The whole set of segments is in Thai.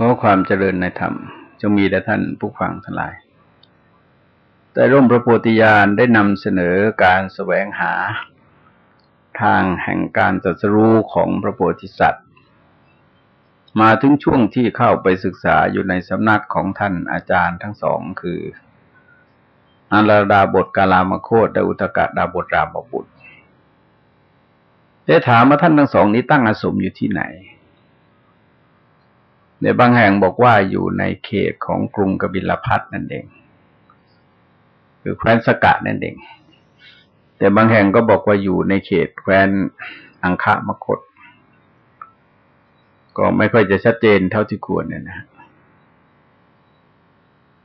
ขอความเจริญในธรรมจงมีแด่ท่านผู้ฟังทั้งหลาย แต่ร่มพระโพธิญาณได้นำเสนอการแสวงหาทางแห่งการตรัสรู้ของพระโพธิสัตว์ มาถึงช่วงที่เข้าไปศึกษาอยู่ในสำนักของท่านอาจารย์ทั้งสองคืออัลาดาบทกาลามโคตและอุตกะดาบทรามบุตรได้ถามว่าท่านทั้งสองนี้ตั้งอาสมอยู่ที่ไหน ในบางแห่งบอกว่าอยู่ในเขตของกรุงกบิลพัทนั่นเองคือแคว้นสกะนั่นเอง แต่บางแห่งก็บอกว่าอยู่ในเขตแคว้นอังคามคต ก็ไม่ค่อยจะชัดเจนเท่าที่ควรเนี่ยนะ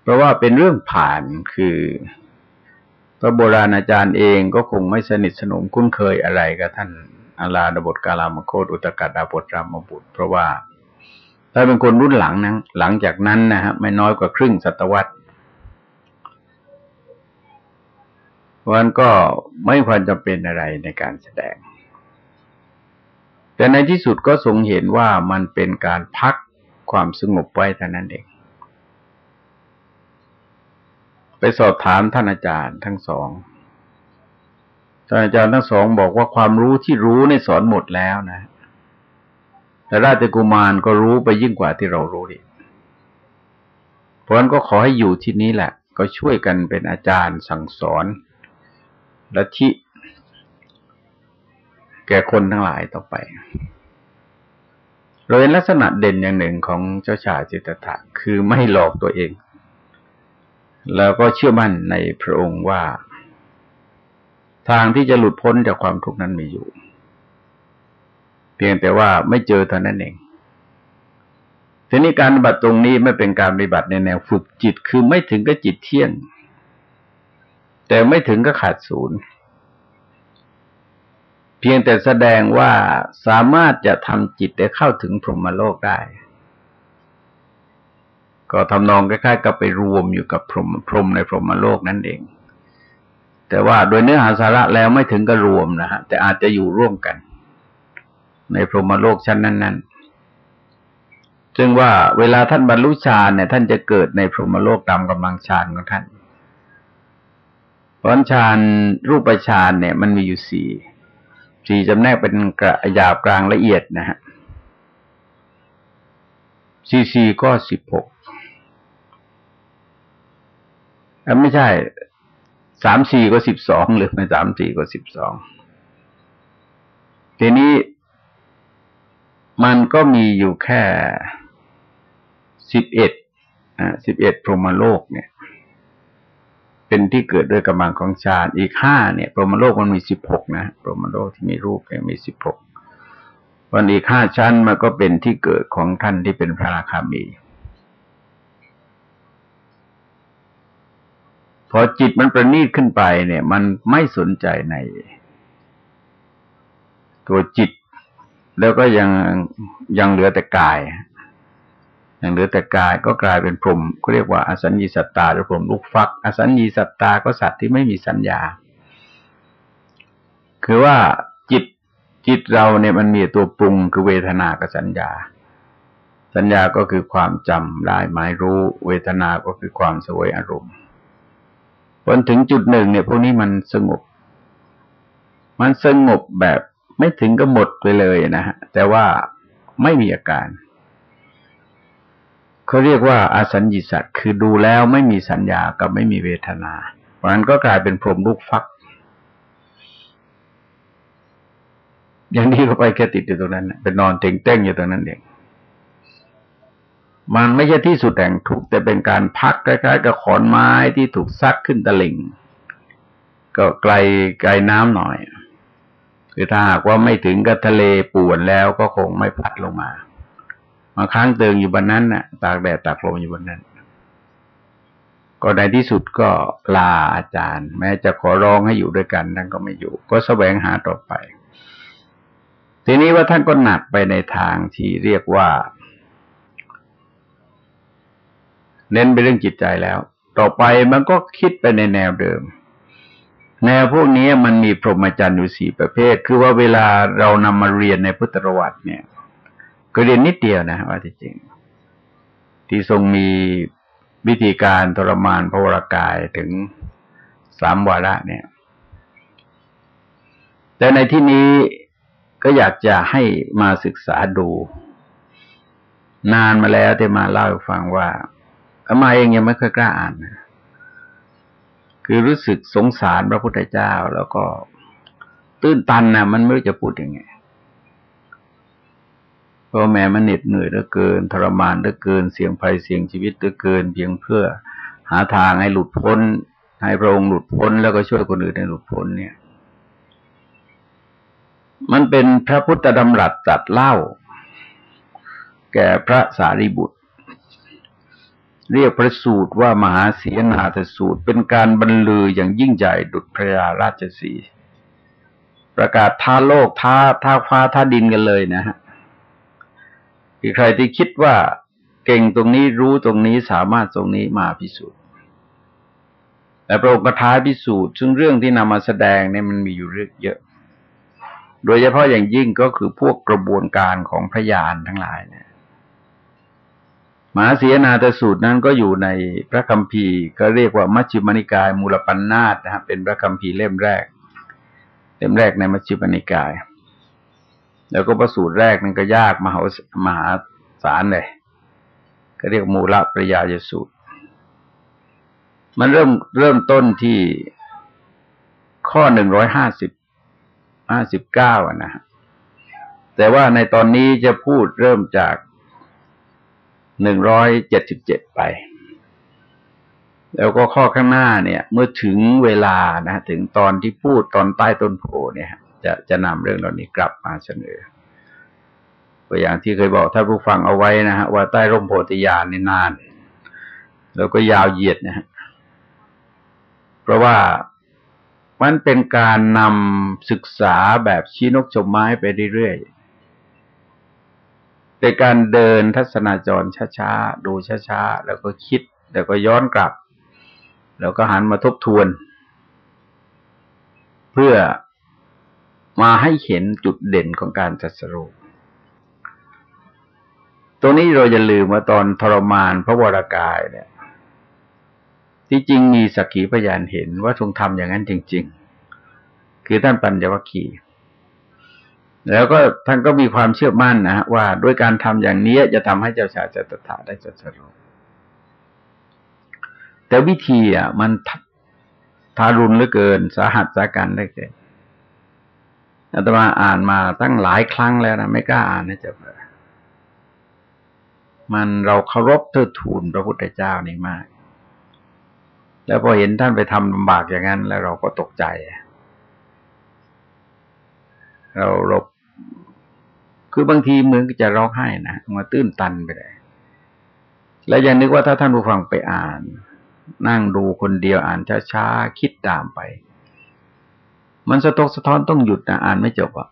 เพราะว่าเป็นเรื่องผ่านคือพระโบราณอาจารย์เองก็คงไม่สนิทสนมคุ้นเคยอะไรกับท่านอาลาดบทกาลามโคตอุตกาดาบทรามบุตร เพราะว่า ถ้าเป็นคนรุ่นหลังนะหลังจากนั้นนะฮะไม่น้อยกว่าครึ่งศตวรรษวันก็ไม่ควรจะเป็นอะไรในการแสดง แต่ในที่สุดก็ทรงเห็นว่ามันเป็นการพักความสงบไว้เท่านั้นเอง ไปสอบถามท่านอาจารย์ทั้งสองท่านอาจารย์ทั้งสองบอกว่าความรู้ที่รู้ในสอนหมดแล้วนะ แต่ราชกุมารก็รู้ไปยิ่งกว่าที่เรารู้ดิเพราะนั้นก็ขอให้อยู่ที่นี้แหละ ก็ช่วยกันเป็นอาจารย์สั่งสอนและที่แก่คนทั้งหลายต่อไปเราเห็นลักษณะเด่นอย่างหนึ่งของเจ้าชายจิตตะคือไม่หลอกตัวเอง แล้วก็เชื่อมั่นในพระองค์ว่า ทางที่จะหลุดพ้นจากความทุกข์นั้นมีอยู่ พียงแต่ว่าไม่เจอเท่านั้นเองทีนี้การปฏิบัติตรงนี้ไม่เป็นการปฏิบัติในแนวฝึกจิต คือไม่ถึงกับจิตเที่ยง แต่ไม่ถึงก็ขาดศูนย์ เพียงแต่แสดงว่าสามารถจะทำจิตได้เข้าถึงพรหมโลกได้ ก็ทำนองคล้ายๆกับไปรวมอยู่กับพรหมพรหมในพรหมโลกนั่นเอง แต่ว่าโดยเนื้อหาสาระแล้วไม่ถึงกับรวมนะฮะ แต่อาจจะอยู่ร่วมกัน ในพรหมโลกชั้นนั้น ๆ จึงว่าเวลาท่านบรรลุฌานเนี่ย ท่านจะเกิดในพรหมโลกตามกำลังฌานของท่านเพราะฌานรูปฌานเนี่ย มันมีอยู่สี่สี่จำแนกเป็นกระยาบกลางละเอียดนะฮะสี่สี่ก็สิบหกไม่ใช่สามสี่ก็สิบสองหรือไม่สามสี่ก็สิบสองทีนี้ มันก็มีอยู่แค่สิบเอ็ดสิบเอ็ดพรหมโลกเนี่ย เป็นที่เกิดด้วยกำลังของฌานอีกห้าเนี่ยพรหมโลกมันมีสิบหกนะพรหมโลกที่มีรูปเนี่ยมีสิบหกวันอีกห้าชั้นมันก็เป็นที่เกิดของท่านที่เป็นพระราคามีพอจิตมันประณีตขึ้นไปเนี่ย มันไม่สนใจใน ตัวจิต แล้วก็ยังยังเหลือแต่กาย ยังเหลือแต่กายก็กลายเป็นพรหมก็เรียกว่าอสัญญีสัตตาหรือพรหมลูกฟัก อสัญญีสัตตาก็สัตว์ที่ไม่มีสัญญา คือว่าจิตจิตเราเนี่ยมันมีตัวปรุงคือเวทนากับสัญญา สัญญาก็คือความจำได้หมายรู้ เวทนาก็คือความสวยอารมณ์พอถึงจุดหนึ่งเนี่ยพวกนี้มันสงบ มันสงบแบบ ไม่ถึงก็หมดไปเลยนะฮะแต่ว่าไม่มีอาการเขาเรียกว่าอาสัญญิสัตว์คือดูแล้วไม่มีสัญญากับไม่มีเวทนาเพราะนั้นก็กลายเป็นพรมลูกฟัก อย่างนี้ก็ไปแค่ติดอยู่ตรงนั้นเป็นนอนเต่งเต้งอยู่ตรงนั้นเองมันไม่ใช่ที่สุดแห่งทุกแต่เป็นการพักคล้ายๆกับขอนไม้ที่ถูกซักขึ้นตะลิ่ง ก็ไกลไกลน้ำหน่อย คือถ้าหากว่าไม่ถึงกับทะเลป่วนแล้วก็คงไม่พัดลงมามาค้างเติงอยู่บนนั้นน่ะ ตากแดดตากลมอยู่บนนั้น ก็ในที่สุดก็ลาอาจารย์ แม้จะขอร้องให้อยู่ด้วยกันท่านก็ไม่อยู่ ก็แสวงหาต่อไป ทีนี้ว่าท่านก็หนักไปในทางที่เรียกว่า เน้นไปเรื่องจิตใจแล้ว ต่อไปมันก็คิดไปในแนวเดิม แนวพวกนี้มันมีพรหมจรรย์อยู่สี่ประเภท คือว่าเวลาเรานำมาเรียนในพุทธประวัติเนี่ย ก็เรียนนิดเดียวนะว่าที่จริง ที่ทรงมีวิธีการทรมานพระวรากายถึงสามวาระเนี่ย แต่ในที่นี้ก็อยากจะให้มาศึกษาดู นานมาแล้วที่มาเล่าให้ฟังว่าอามาเองยังไม่เคยกล้าอ่านนะ คือรู้สึกสงสารพระพุทธเจ้าแล้วก็ตื้นตันนะมันไม่รู้จะพูดยังไงเพราะแม่มันเหน็ดเหนื่อยเหลือเกิน ทรมานเหลือเกิน เสี่ยงภัยเสี่ยงชีวิตเหลือเกิน เพียงเพื่อหาทางให้หลุดพ้น ให้พระองค์หลุดพ้น แล้วก็ช่วยคนอื่นให้หลุดพ้นเนี่ย มันเป็นพระพุทธดำรัสจัดเล่า แก่พระสารีบุตร เรียกพระสูตรว่ามหาเสียนาทสูตร เป็นการบรรลืออย่างยิ่งใหญ่ดุจพระยาราชสี ประกาศท้าโลกท้าท้าฟ้าท้าดินกันเลยนะฮะคือใครที่คิดว่าเก่งตรงนี้รู้ตรงนี้สามารถตรงนี้มาพิสูจน์แต่พระองค์ก็ท้าพิสูจน์ ซึ่งเรื่องที่นำมาแสดงเนี่ยมันมีอยู่เรื่องเยอะ โดยเฉพาะอย่างยิ่งก็คือพวกกระบวนการของพยานทั้งหลายเนี่ย มหาเสียนาตสูตรนั้นก็อยู่ในพระคัมภีร์ ก็เรียกว่ามัชฌิมานิกาย มูลปัญนาตนะครับเป็นพระคัมภีร์เล่มแรก เล่มแรกในมัชฌิมานิกาย แล้วก็ประสูตรแรกนั่นก็ยากมหามหาศาลเลยก็เรียกมูลปริยายสูตร มันเริ่มเริ่มต้นที่ข้อหนึ่งร้อยห้าสิบห้าสิบเก้านะแต่ว่าในตอนนี้จะพูดเริ่มจาก หนึ่งร้อยเจ็ดสิบเจ็ดไป แล้วก็ข้อข้างหน้าเนี่ย เมื่อถึงเวลานะถึงตอนที่พูดตอนใต้ต้นโพเนี่ย จะจะนำเรื่องเหล่านี้กลับมาเสนอตัวอย่างที่เคยบอกท่านผู้ฟังเอาไว้นะฮะว่าใต้ร่มโพธิญาณในนาน แล้วก็ยาวเหยียดนะฮะเพราะว่ามันเป็นการนำศึกษาแบบชี้นกชมไม้ไปเรื่อยๆ เป็นการเดินทัศนาจรช้าๆ ดูช้าๆ แล้วก็คิด แล้วก็ย้อนกลับ แล้วก็หันมาทบทวน เพื่อมาให้เห็นจุดเด่นของการจัดสรุปตรงนี้เราจะลืมว่าตอนทรมานพระวรากายเนี่ย ที่จริงมีสักขีพยานเห็นว่าทรงทำอย่างนั้นจริง ๆ คือท่านปัญญวัคคี แล้วก็ท่านก็มีความเชื่อมั่นนะ ว่าด้วยการทำอย่างนี้จะทำให้เจ้าชายจตุถาได้จัดสรุปแต่วิธีอะ มันทารุณเหลือเกิน สาหัสสาการได้เกินอาตมาอ่านมาตั้งหลายครั้งแล้วนะไม่กล้าอ่านนะจะมันเราเคารพเทิดทูนพระพุทธเจ้านี่มาก แล้วพอเห็นท่านไปทำลำบากอย่างนั้น แล้วเราก็ตกใจ เราหลบ คือบางทีเหมือนจะร้องไห้นะมาตื้นตันไปเลยแล้วยังนึกว่าถ้าท่านผู้ฟังไปอ่าน นั่งดูคนเดียวอ่านช้าๆคิดตามไป มันสะทกสะท้อนต้องหยุดนะอ่านไม่จบอะ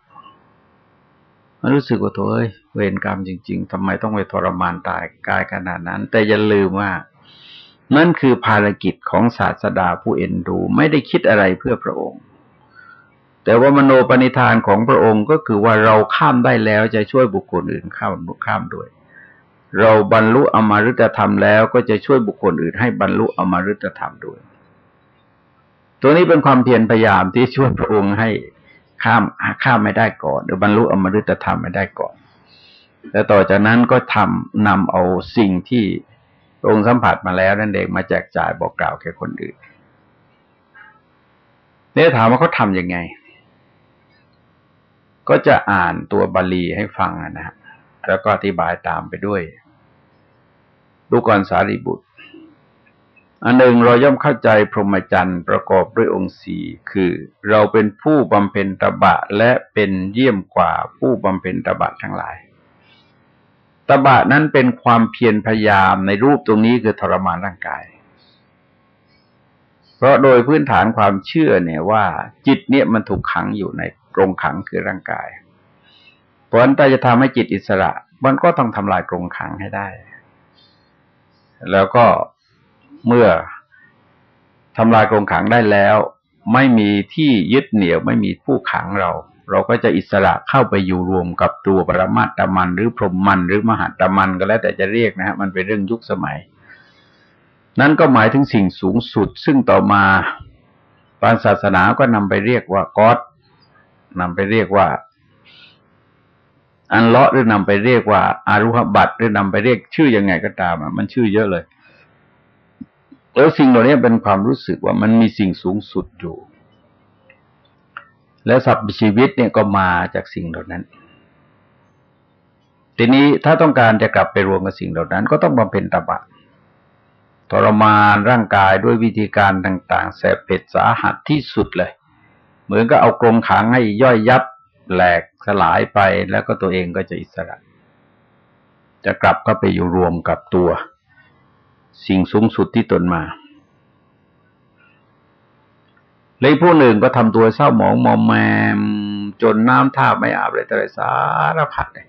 มันรู้สึกว่าโถ่เวรกรรมจริง ๆทำไมต้องไปทรมานตายกายขนาดนั้น แต่อย่าลืมว่า นั่นคือภารกิจของศาสดาผู้เอ็นดู ไม่ได้คิดอะไรเพื่อพระองค์ แต่ว่ามโนปณิธานของพระองค์ก็คือว่าเราข้ามได้แล้วจะช่วยบุคคลอื่นข้ามข้ามด้วย เราบรรลุอมฤตธรรมแล้วก็จะช่วยบุคคลอื่นให้บรรลุอมฤตธรรมด้วย ตัวนี้เป็นความเพียรพยายามที่ช่วยพระองค์ให้ข้ามข้ามไม่ได้ก่อนหรือบรรลุอมฤตธรรมไม่ได้ก่อนแล้วต่อจากนั้นก็ทำนำเอาสิ่งที่องค์สัมผัสมาแล้วนั่นเองมาแจกจ่ายบอกกล่าวแก่คนอื่นเนี่ยถามว่าเขาทำยังไง ก็จะอ่านตัวบาลีให้ฟังนะฮะแล้วก็อธิบายตามไปด้วยดูก่อนสารีบุตร อันหนึ่งเราย่อมเข้าใจพรหมจรรย์ประกอบด้วยองค์สี่คือ เราเป็นผู้บำเพ็ญตบะและเป็นเยี่ยมกว่าผู้บำเพ็ญตบะทั้งหลายตบะนั้นเป็นความเพียรพยายามในรูปตรงนี้คือทรมานร่างกาย เพราะโดยพื้นฐานความเชื่อเนี่ยว่า จิตเนี่ยมันถูกขังอยู่ใน กรงขังคือร่างกาย เพราะนั้นถ้าจะทำให้จิตอิสระ มันก็ต้องทำลายกรงขังให้ได้ แล้วก็เมื่อทำลายกรงขังได้แล้ว ไม่มีที่ยึดเหนี่ยวไม่มีผู้ขังเรา เราก็จะอิสระเข้าไปอยู่รวมกับตัวปรมาตมัน หรือพรหมมัน หรือมหาตมันก็แล้วแต่จะเรียกนะฮะมันเป็นเรื่องยุคสมัย นั้นก็หมายถึงสิ่งสูงสุด ซึ่งต่อมาบางศาสนาก็นำไปเรียกว่าก๊อด นำไปเรียกว่า อันเลาะหรือนำไปเรียกว่าอารุหบัตหรือนำไปเรียกชื่อยังไงก็ตามมันชื่อเยอะเลย แล้วสิ่งเหล่านี้เป็นความรู้สึกว่ามันมีสิ่งสูงสุดอยู่ แล้วสัพพชีวิตเนี่ยก็มาจากสิ่งเหล่านั้นทีนี้ถ้าต้องการจะกลับไปรวมกับสิ่งเหล่านั้น ก็ต้องบำเพ็ญตบะทรมานร่างกายด้วยวิธีการต่าง ๆ แสบเผ็ดสาหัสที่สุดเลย เหมือนก็เอากรงขังให้ย่อยยับแหลกสลายไปแล้วก็ตัวเองก็จะอิสระ จะกลับก็ไปอยู่รวมกับตัว สิ่งสูงสุดที่ตนมาเลยผู้หนึ่งก็ทำตัวเศร้าหมองมอมแมมจนน้ำท่าไม่อาบเลยแต่สารพัดเลย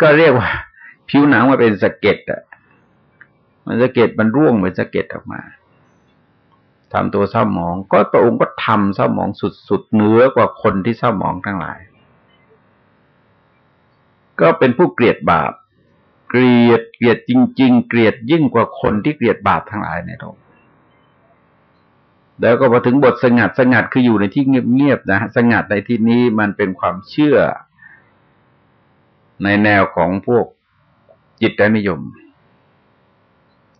ก็เรียกว่า ผิวหนังมันเป็นสะเก็ดอะมันสะเก็ดมันร่วงเป็นสะเก็ดออกมา ทำตัวเศร้าหมอง ก็พระองค์ก็ทำเศร้าหมองสุดๆเหนือกว่าคนที่เศร้าหมองทั้งหลาย ก็เป็นผู้เกลียดบาป เกลียดเกลียดจริง ๆ เกลียดยิ่งกว่าคนที่เกลียดบาปทั้งหลายในโลกแล้วก็พอถึงบทสงัดสงัดคืออยู่ในที่เงียบๆนะสงัดในที่นี้มันเป็นความเชื่อ ในแนวของพวกจิตนิยม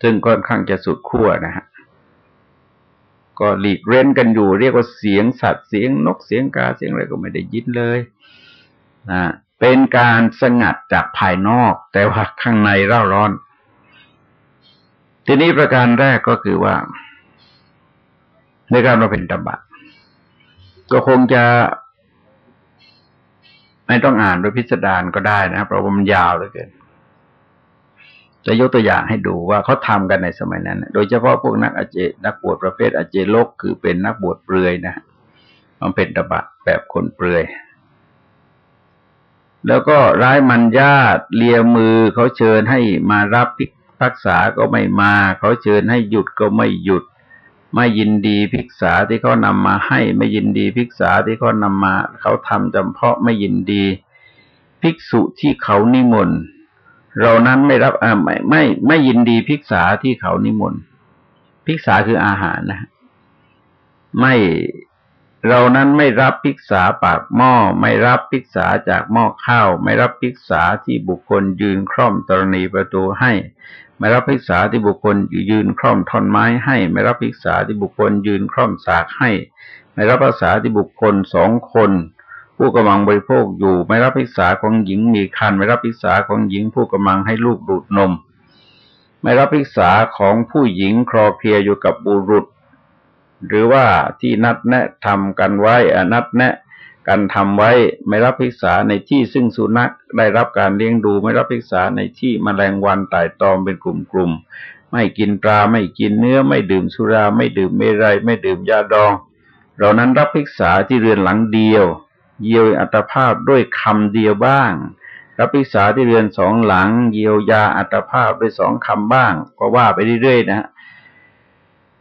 ซึ่งค่อนข้างจะสุดขั้วนะฮะ ก็หลีกเร้นกันอยู่ เรียกว่าเสียงสัตว์เสียงนกเสียงกาเสียงอะไรก็ไม่ได้ยินเลยนะเป็นการสงัดจากภายนอก แต่ว่าข้างในเร่าร้อน ทีนี้ประการแรกก็คือว่า ในการมาเป็นตบะก็คงจะ ไม่ต้องอ่านโดยพิสดารก็ได้นะเพราะว่ามันยาวเหลือเกิน จะยกตัวอย่างให้ดูว่าเขาทำกันในสมัยนั้น โดยเฉพาะพวกนักอาเจ นักบวชประเภทอาเจโลกคือเป็นนักบวชเปลือยนะมันเป็นตบะแบบคนเปลือย แล้วก็ร้ายมันญาติเลียมือเขาเชิญให้มารับพิพักษาก็ไม่มา เขาเชิญให้หยุดก็ไม่หยุด ไม่ยินดีภิกษาที่เขานำมาให้ ไม่ยินดีภิกษาที่เขานำมา เขาทำจำเพาะไม่ยินดี ภิกษุที่เขานิมนต์ เรานั้นไม่รับอ่ไม่ไม่ไม่ยินดีภิกษาที่เขานิมนต์ภิกษาคืออาหารนะไม่เรานั้นไม่รับภิกษาปากหม้อ ไม่รับภิกษาจากหม้อข้าว ไม่รับภิกษาที่บุคคลยืนคร่อมตรณีประตูให้ ไม่รับภิกษาที่บุคคลยืนคร่อมท่อนไม้ให้ ไม่รับภิกษาที่บุคคลยืนคร่อมสากให้ ไม่รับภาษาที่บุคคลสองคน ผู้กำลังบริโภคอยู่ไม่รับภิษาของหญิงมีคันไม่รับภิษาของหญิงผู้กำลังให้ลูกดูดนม ไม่รับภิษาของผู้หญิงครอเคลียอยู่กับบุรุษ หรือว่าที่นัดแนะทำกันไว้อนัดแนะการทำไว้ไม่รับพิกษาในที่ซึ่งสุนัขได้รับการเลี้ยงดูไม่รับพิกษาในที่มแมลงวันตายตอมเป็นกลุ่มๆไม่กินปลาไม่กินเนื้อไม่ดื่มสุรา ไม่ดื่มเมรัยไม่ดื่มยาดอง เรานั้นรับพิกษาที่เรือนหลังเดียว เยียวอัตภาพด้วยคำเดียวบ้างรับพิกษาที่เรือนสองหลัง เยียวยาอัตภาพด้วยสองคำบ้าง ก็ว่าไปเรื่อยๆนะ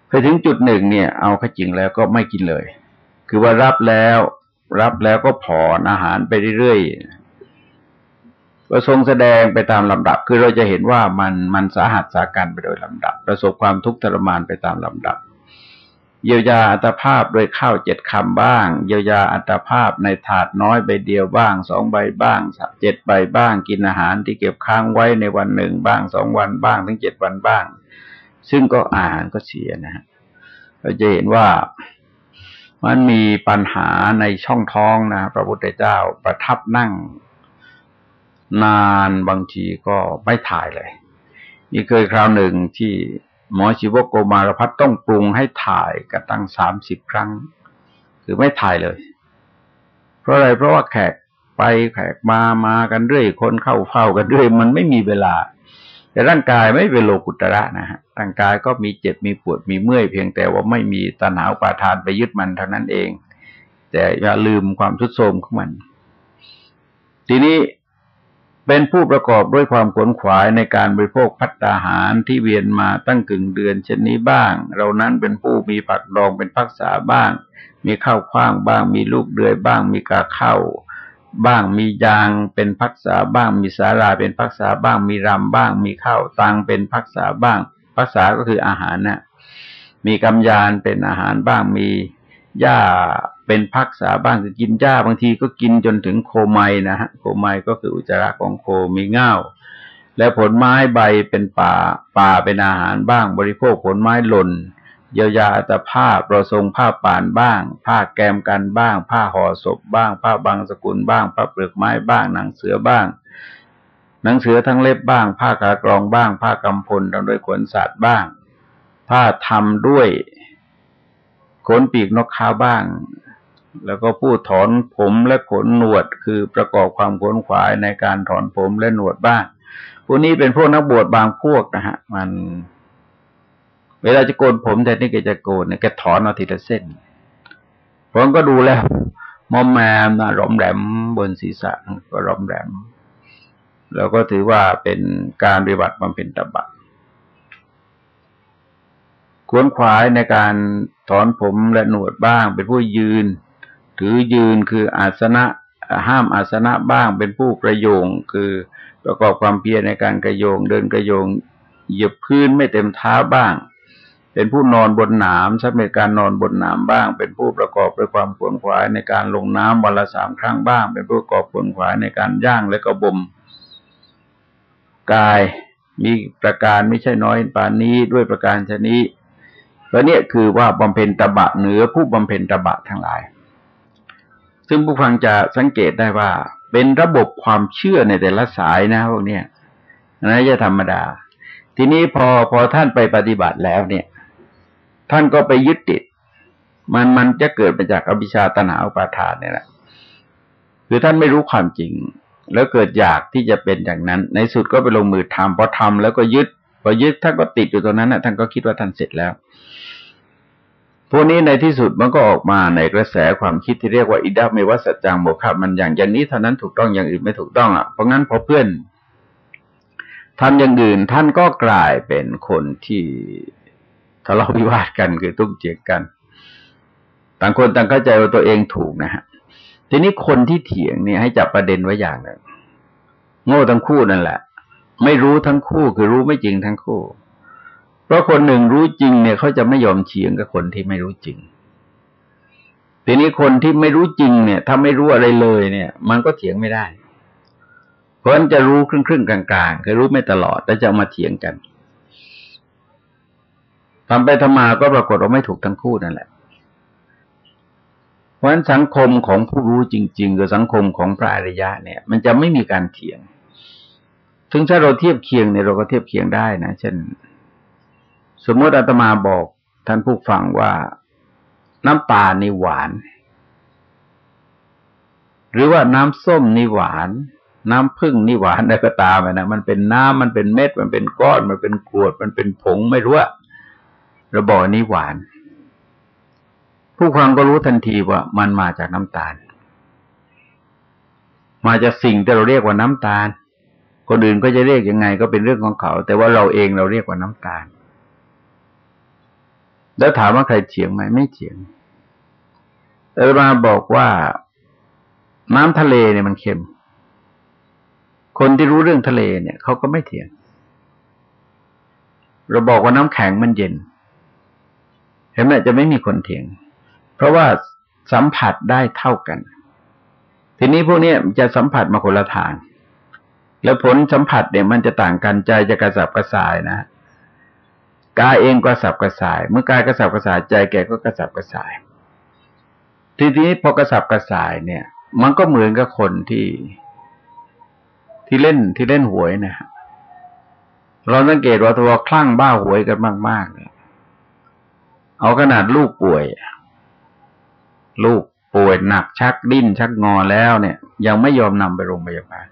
ไปถึงจุดหนึ่งเนี่ย เอาข้าจริงแล้วก็ไม่กินเลย คือว่ารับแล้ว รับแล้วก็ผ่อนอาหารไปเรื่อยๆก็ทรงแสดงไปตามลำดับ คือเราจะเห็นว่ามันมันสาหัสสาการไปโดยลำดับ ประสบความทุกข์ทรมานไปตามลำดับ เยียวยาอัตภาพด้วยข้าวเจ็ดคำบ้าง เยียวยาอัตภาพในถาดน้อยใบเดียวบ้างสองใบบ้างสัเจ็ดใบบ้าง กินอาหารที่เก็บค้างไว้ในวันหนึ่งบ้างสองวันบ้างถึงเจ็ดวันบ้าง ซึ่งก็อาหารก็เสียนะฮะเราจะเห็นว่ามันมีปัญหาในช่องท้องนะพระพุทธเจ้าประทับนั่ง นานบางทีก็ไม่ถ่ายเลย นี่เคยคราวหนึ่งที่ หมอชีวโกมารพัฒต้องปรุงให้ถ่ายกันตั้งสามสิบครั้ง คือไม่ถ่ายเลย เพราะอะไรเพราะว่าแขกไปแขกมามากันเรื่อยคนเข้าเฝ้ากันเรื่อย มันไม่มีเวลา แต่ร่างกายไม่เป็นโลกุตระนะฮะร่างกายก็มีเจ็บมีปวดมีเมื่อยเพียงแต่ว่าไม่มีตัณหาปาทานไปยึดมันเท่านั้นเอง แต่อย่าลืมความทุดโทรมของมัน ทีนี้ เป็นผู้ประกอบด้วยความขวนขวายในการบริโภคพัตตาหารที่เวียนมาตั้งกึ่งเดือนเช่นนี้บ้าง เรานั้นเป็นผู้มีผักดองเป็นพักษาบ้าง มีข้าวคว้างบ้าง มีลูกเดือยบ้าง มีกาเข้าบ้างมียางเป็นพักษาบ้าง มีสาราเป็นพักษาบ้าง มีรำบ้าง มีข้าวตังเป็นพักษาบ้างพักษาก็คืออาหารนะ่ะมีกำยานเป็นอาหารบ้างมี หญ้าเป็นพักษาบ้างคือกินหญ้าบางทีก็กินจนถึงโคไมนะฮะโคไมก็คืออุจจาระของโคมีเง่าและผลไม้ใบเป็นป่า ป่าเป็นอาหารบ้าง บริโภคผลไม้หล่นเยียวยาอัตภาพประทรงผ้าป่านบ้าง ผ้าแกมกันบ้าง ผ้าห่อศพบ้าง ผ้าบางสกุลบ้าง ผ้าเปลือกไม้บ้าง หนังเสือบ้าง หนังเสือทั้งเล็บบ้าง ผ้ากากรองบ้าง ผ้ากำพลทำด้วยขนสัตว์บ้าง ผ้าทำด้วย ขนปีกนกข้าบ้าง แล้วก็ผู้ถอนผมและขนหนวดคือประกอบความขนขวายในการถอนผมและหนวดบ้างพวกนี้เป็นพวกนักบวชบางพวกนะฮะ มัน เวลาจะโกนผมแต่นี่แกจะโกนเนี่ยแกถอนเอาทีละเส้นผมก็ดูแล้วมอมแมมนะร่อมแรมบนศีรษะก็ร่อมแรมแล้วก็ถือว่าเป็นการปฏิบัติบำเพ็ญตบะ ขวนขวายในการถอนผมและหนวดบ้าง เป็นผู้ยืน ถือยืนคืออาสนะห้ามอาสนะบ้าง เป็นผู้ประโยง คือประกอบความเพียรในการกระโยง เดินกระโยงเหยียบพื้นไม่เต็มเท้าบ้าง เป็นผู้นอนบนหนามใช้ในการนอนบนหนามบ้าง เป็นผู้ประกอบด้วยความขวนขวายในการลงน้ำวันละสามครั้งบ้าง เป็นผู้ประกอบขวนขวายในการย่างและก็บ่มกายมีประการไม่ใช่น้อยปานนี้ด้วยประการชนี้ แล้วเนี่ยคือว่าบำเพ็ญตบะเหนือผู้บำเพ็ญตบะทั้งหลาย ซึ่งผู้ฟังจะสังเกตได้ว่า เป็นระบบความเชื่อในแต่ละสายนะพวกเนี้ยนะจะธรรมดา ทีนี้พอพอท่านไปปฏิบัติแล้วเนี่ย ท่านก็ไปยึดติด มันมันจะเกิดมาจากอภิชาตนาอุปาทานเนี่ยแหละคือท่านไม่รู้ความจริง แล้วเกิดอยากที่จะเป็นอย่างนั้น ในสุดก็ไปลงมือทำพอทำแล้วก็ยึด พอยึดท่านก็ติดอยู่ตรงนั้นนะท่านก็คิดว่าท่านเสร็จแล้ว พวกนี้ในที่สุดมันก็ออกมาในกระแสความคิดที่เรียกว่าอิดาเมวัสจังโมฆะมันอย่างอย่างนี้เท่านั้นถูกต้องอย่างอื่นไม่ถูกต้องอะเพราะงั้นพอเพื่อนทำอย่างอื่นท่านก็กลายเป็นคนที่ทะเลาะวิวาทกันคือตุ้งเจียกกัน ต่างคนต่างเข้าใจว่าตัวเองถูกนะฮะทีนี้คนที่เถียงเนี่ยให้จับประเด็นไว้อย่างหนึ่งโง่ทั้งคู่นั่นแหละ ไม่รู้ทั้งคู่คือรู้ไม่จริงทั้งคู่ เพราะคนหนึ่งรู้จริงเนี่ยเขาจะไม่ยอมเฉียงกับคนที่ไม่รู้จริงทีนี้คนที่ไม่รู้จริงเนี่ย ถ้าไม่รู้อะไรเลยเนี่ย มันก็เถียงไม่ได้ เพราะฉะนั้นจะรู้ครึ่งครึ่งกลางๆคือรู้ไม่ตลอดแต่จะมาเถียงกันทำไปทำมาก็ปรากฏว่าไม่ถูกทั้งคู่นั่นแหละ เพราะฉะนั้นสังคมของผู้รู้จริงๆกับสังคมของพระอริยะเนี่ย มันจะไม่มีการเถียง ถึงถ้าเราเทียบเคียงเนี่ยเราก็เทียบเคียงได้นะ เช่น สมมติอาตมาบอกท่านผู้ฟังว่าน้ำตาลนี่หวาน หรือว่าน้ำส้มนี่หวาน น้ำผึ้งนี่หวานอะไรก็ตามนะมันเป็นน้ำมันเป็นเม็ด มันเป็นก้อน มันเป็นกรวด มันเป็นผงไม่รู้ว่าเราบอกนี้หวาน ผู้ฟังก็รู้ทันทีว่ามันมาจากน้ำตาล มาจากสิ่งที่เราเรียกว่าน้ำตาล คนอื่นก็จะเรียกยังไงก็เป็นเรื่องของเขา แต่ว่าเราเองเราเรียกว่าน้ำตาล แล้วถามว่าใครเถียงไหมไม่เถียงเออมาบอกว่าน้ำทะเลเนี่ยมันเค็ม คนที่รู้เรื่องทะเลเนี่ยเขาก็ไม่เถียง เราบอกว่าน้ำแข็งมันเย็น เห็นไหมจะไม่มีคนเถียง เพราะว่าสัมผัสได้เท่ากัน ทีนี้พวกนี้จะสัมผัสมาคนละทาง แล้วผลสัมผัสเนี่ยมันจะต่างกันใจจะกระสับกระส่ายนะกายเองกระสับกระส่าย เมื่อกายกระสับกระส่ายใจแกก็กระสับกระส่าย ทีนี้พอกระสับกระส่ายเนี่ย มันก็เหมือนกับคนที่ที่เล่นที่เล่นหวยนะเราสังเกตว่าตัวคลั่งบ้าหวยกันมากๆเนี่ยเอาขนาดลูกป่วย ลูกป่วยหนักชักดิ้นชักงอแล้วเนี่ย ยังไม่ยอมนำไปโรงพยาบาล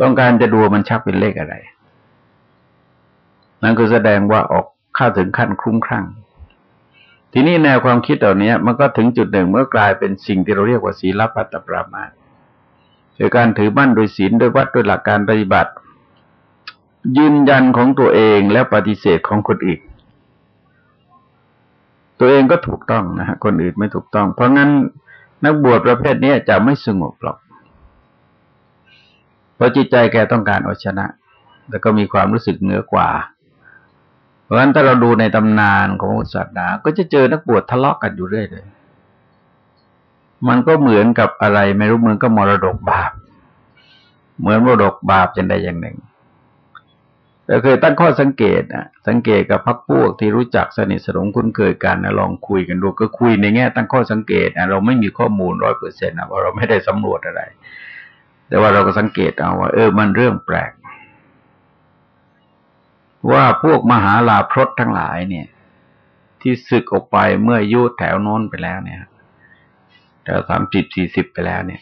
ต้องการจะดูมันชักเป็นเลขอะไร นั่นก็แสดงว่าออกเข้าถึงขั้นคลุ้มคลั่ง ทีนี้แนวความคิดเหล่านี้มันก็ถึงจุดหนึ่งเมื่อกลายเป็นสิ่งที่เราเรียกว่าศีลปัตตปรามาคือการถือมั่นโดยศีลโดยวัดโดยหลักการปฏิบัติ ยืนยันของตัวเองและปฏิเสธของคนอื่นตัวเองก็ถูกต้องนะฮะคนอื่นไม่ถูกต้อง เพราะงั้นนักบวชประเภทนี้จะไม่สงบหรอก เพราะจิตใจแกต้องการเอาชนะ แล้วก็มีความรู้สึกเหนือกว่า เพราะฉะนั้นถ้าเราดูในตำนานของพุทธศาสนา ก็จะเจอนักบวชทะเลาะกันอยู่เรื่อยเลย มันก็เหมือนกับอะไรไม่รู้เหมือนกับมรดกบาป เหมือนมรดกบาปจังใดอย่างหนึ่งแต่เคยตั้งข้อสังเกตนะสังเกตกับพักพวกที่รู้จักสนิทสนมคุ้นเคยกันนะลองคุยกันดูก็คุยในแง่ตั้งข้อสังเกตนะเราไม่มีข้อมูลร้อยเปอร์เซ็นต์นะว่าะเราไม่ได้สำรวจอะไร แต่ว่าเราก็สังเกตเอาว่า เออ มันเรื่องแปลก ว่าพวกมหาลาพรตทั้งหลายเนี่ย ที่ศึกออกไปเมื่อยุแถวโน้นไปแล้วเนี่ยแถวสามสิบสี่สิบไปแล้วเนี่ย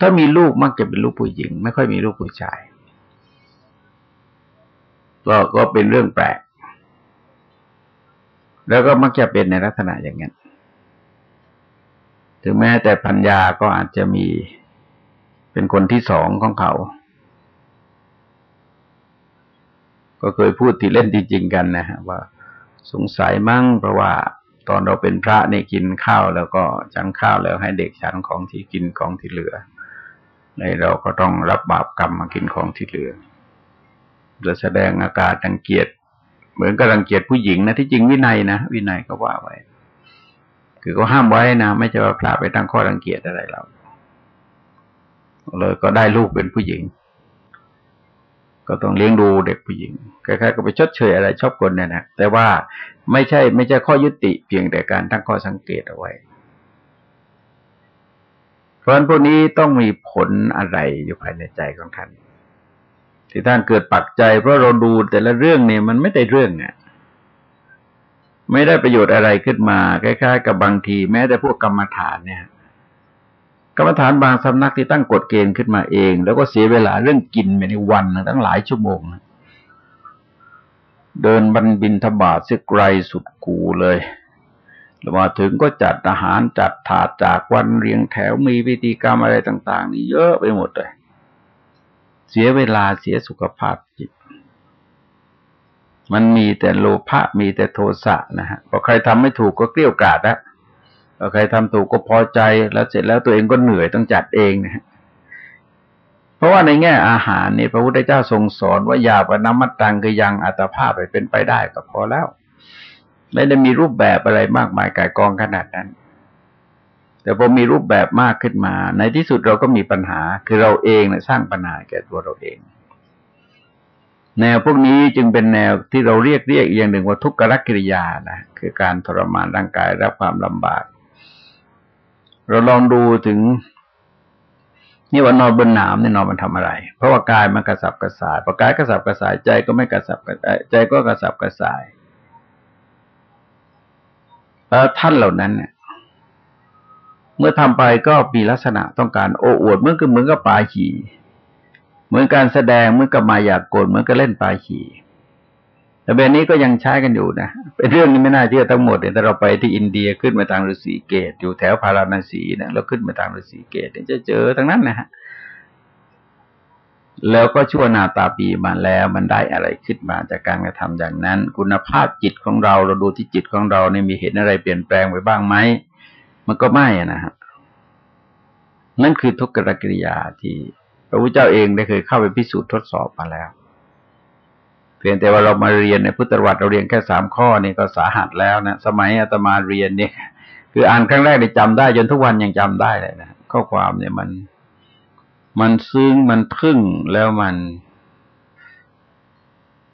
ถ้ามีลูกมักจะเป็นลูกผู้หญิง ไม่ค่อยมีลูกผู้ชายก็ก็เป็นเรื่องแปลก แล้วก็มักจะเป็นในลักษณะอย่างนั้น ถึงแม้แต่พัญญาก็อาจจะมี เป็นคนที่สองของเขา ก็เคยพูดที่เล่นจริงๆกันนะฮะว่าสงสัยมั่งเพราะว่าตอนเราเป็นพระเนี่ยกินข้าวแล้วก็ฉันข้าวแล้วให้เด็กฉันของที่กินของที่เหลือ ในเราก็ต้องรับบาปกรรมมากินของที่เหลือจะแสดงอาการรังเกียจเหมือนกับรังเกียจผู้หญิงนะที่จริงวินัยนะวินัยก็ว่าไว้ คือก็ห้ามไว้นะไม่ใช่ว่าพระไปตั้งข้อรังเกียจอะไรเรา เลยก็ได้ลูกเป็นผู้หญิง ก็ต้องเลี้ยงดูเด็กผู้หญิงคล้ายๆก็ไปชดเชยอะไรชอบคนเนี่ยนะแต่ว่าไม่ใช่ไม่ใช่ข้อยุติเพียงแต่การตั้งข้อสังเกตเอาไว้ เพราะฉะนั้นพวกนี้ต้องมีผลอะไรอยู่ภายในใจของท่านที่ท่านเกิดปักใจ เพราะเราดูแต่ละเรื่องเนี่ยมันไม่ได้เรื่องเนี่ยไม่ได้ประโยชน์อะไรขึ้นมาคล้ายๆ กับบางที แม้แต่พวกกรรมฐานเนี่ย กรรมฐานบางสำนักที่ตั้งกฎเกณฑ์ขึ้นมาเอง แล้วก็เสียเวลาเรื่องกินไปในวันตั้งหลายชั่วโมง เดินบันบินทบาทเสียไกลสุดกูเลยแล้วมาถึงก็จัดอาหารจัดถาดจากวันเรียงแถวมีพิธีกรรมอะไรต่าง ๆ นี่เยอะไปหมดเลย เสียเวลาเสียสุขภาพจิต มันมีแต่โลภะมีแต่โทสะนะฮะพอใครทำไม่ถูกก็เกลี้ยกล่อมแล้ว ใครทำถูกก็พอใจแล้วเสร็จแล้วตัวเองก็เหนื่อยต้องจัดเองนะเพราะว่าในแง่อาหารนี่พระพุทธเจ้าทรงสอนว่ายาปน้ำมัดตังคือยังอัตภาพไปเป็นไปได้ก็พอแล้ว ไม่ได้มีรูปแบบอะไรมากมายกายกองขนาดนั้น แต่พอมีรูปแบบมากขึ้นมา ในที่สุดเราก็มีปัญหา คือเราเองนะสร้างปัญหาแก่ตัวเราเอง แนวพวกนี้จึงเป็นแนวที่เราเรียกเรียกอย่างหนึ่งว่าทุกขลกิริยานะคือการทรมานร่างกายรับความลำบาก เราลองดูถึง นี่ว่านอนบนหนามเนี่ยนอนมันทำอะไร เพราะว่ากายมันกระสับกระส่ายพอกายกระสับกระส่ายใจก็ไม่กระสับกระส่ายใจก็กระสับกระส่ายแล้วท่านเหล่านั้นเนี่ยเมื่อทำไปก็มีลักษณะต้องการโอ้อวดเหมือนกับเหมือนกับปลาขี่ เหมือนการแสดงเหมือนกับมายากลเหมือนกับเล่นปลาขี่ แต่แบบนี้ก็ยังใช้กันอยู่นะเป็นเรื่องนี้ไม่น่าเชื่อทั้งหมดเนี่ยแต่เราไปที่อินเดียขึ้นมาทางฤาษีเกต อยู่แถวพาราณสีนะแล้วขึ้นมาทางฤาษีเกตจะเจอทั้งนั้นนะฮะแล้วก็ชั่วนาตาปีมาแล้วมันได้อะไรขึ้นมาจากการกระทำอย่างนั้น คุณภาพจิตของเราเราดูที่จิตของเราเนี่ยมีเห็นอะไรเปลี่ยนแปลงไปบ้างไหมมันก็ไม่นะฮะนั่นคือทุกขกิริยาที่พระพุทธเจ้าเองได้เคยเข้าไปพิสูจน์ทดสอบมาแล้ว พียงแต่ว่าเรามาเรียนในพุทธวัตรเราเรียนแค่สามข้อนี่ก็สาหัสแล้วนะสมัยอาตมาเรียนเนี่ยคืออ่านครั้งแรกได้จำได้ จนทุกวันยังจำได้เลยนะข้อความเนี่ยมัน มันซึ้งมันทึ่งแล้วมัน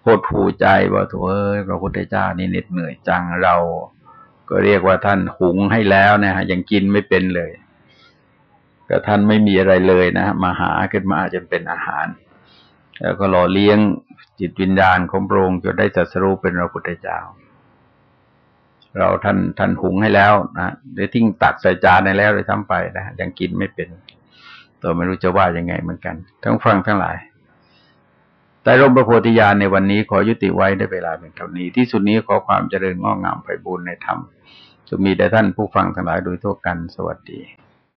โหดหูใจว่าโถเอ้ยพระพุทธเจ้านี่เหน็ดเหนื่อยจังเรา ก็เรียกว่าท่านหุงให้แล้วนะฮะยังกินไม่เป็นเลยก็ท่านไม่มีอะไรเลยนะมาหาขึ้นมาจนเป็นอาหาร แล้วก็หล่อเลี้ยง จิตวิญญาณของพระองค์จนได้จัดสรู้เป็นพระพุทธเจ้า เราท่านท่านหุงให้แล้วนะได้ทิ้งตักใส่จานในแล้วเลยทำไปนะยังกินไม่เป็น ตัวไม่รู้จะว่ายังไงเหมือนกัน ทั้งฟังทั้งหลายแต่ร่มพระโพธิญาณในวันนี้ขอยุติไว้ได้เวลาเป็นเท่านี้ ที่สุดนี้ขอความเจริญงอกงามไปบูรณนธรรมจะมีแด่ท่านผู้ฟังทั้งหลายโดยทั่วกันสวัสดี